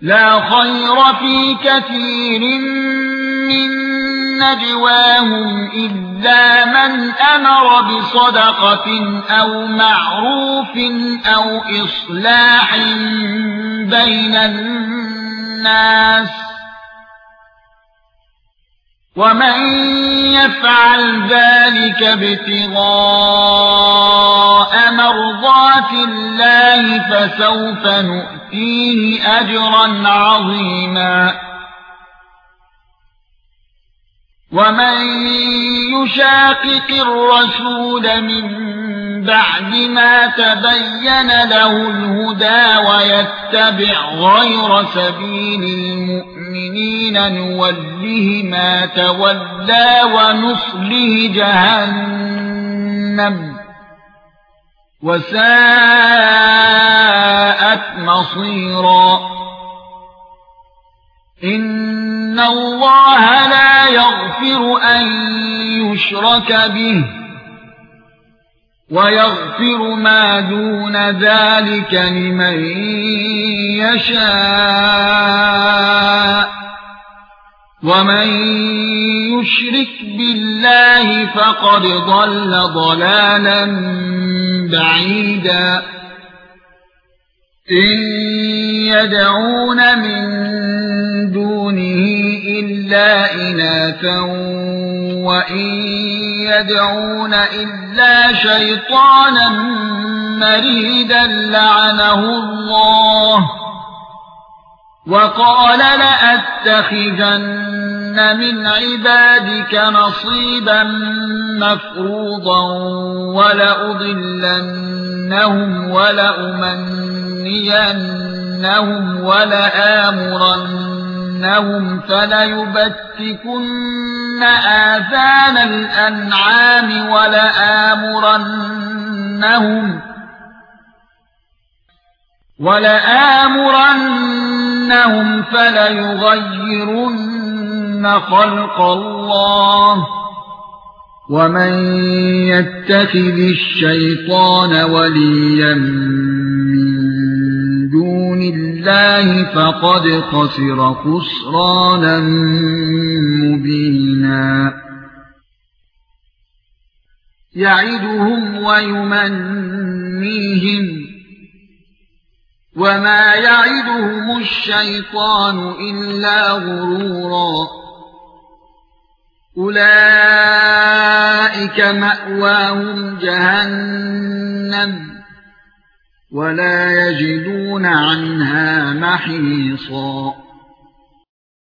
لا خير في كثير من نجواهم إلا من أمر بصدقة أو معروف أو إصلاح بين الناس ومن يفعل ذلك ابتغاء مرضات الله فسوف نؤتيه اجرا عظيما. ومن يشاقق الرسول من بعد ما تبين له الهدى ويتبع غير سبيل المؤمنين نوله ما تولى ونصله جهنم. وساءت مصيرا. إن الله لا يغفر أن يشرك به ويغفر ما دون ذلك لمن يشاء ومن يشرك بالله فقد ضل ضلالا بعيدا. إن يدعون من دونه إلا اناثا وإن يدعون إلا شيطانا مريدا لعنه الله. وقال لأتخذن من عبادك نصيبا مفروضا ولأضلنهم ولأمنينهم ولآمرنهم فليبتكن آذان الأنعام ولآمرنهم ولآمرنهم فليغيرن خلق الله ومن يتخذ الشيطان وليا من دون الله فقد خسر خسرانا مبينا يعدهم ويمنيهم وما يعدهم الشيطان الا غرورا أولئك مأواهم جهنم ولا يجدون عنها محيصا.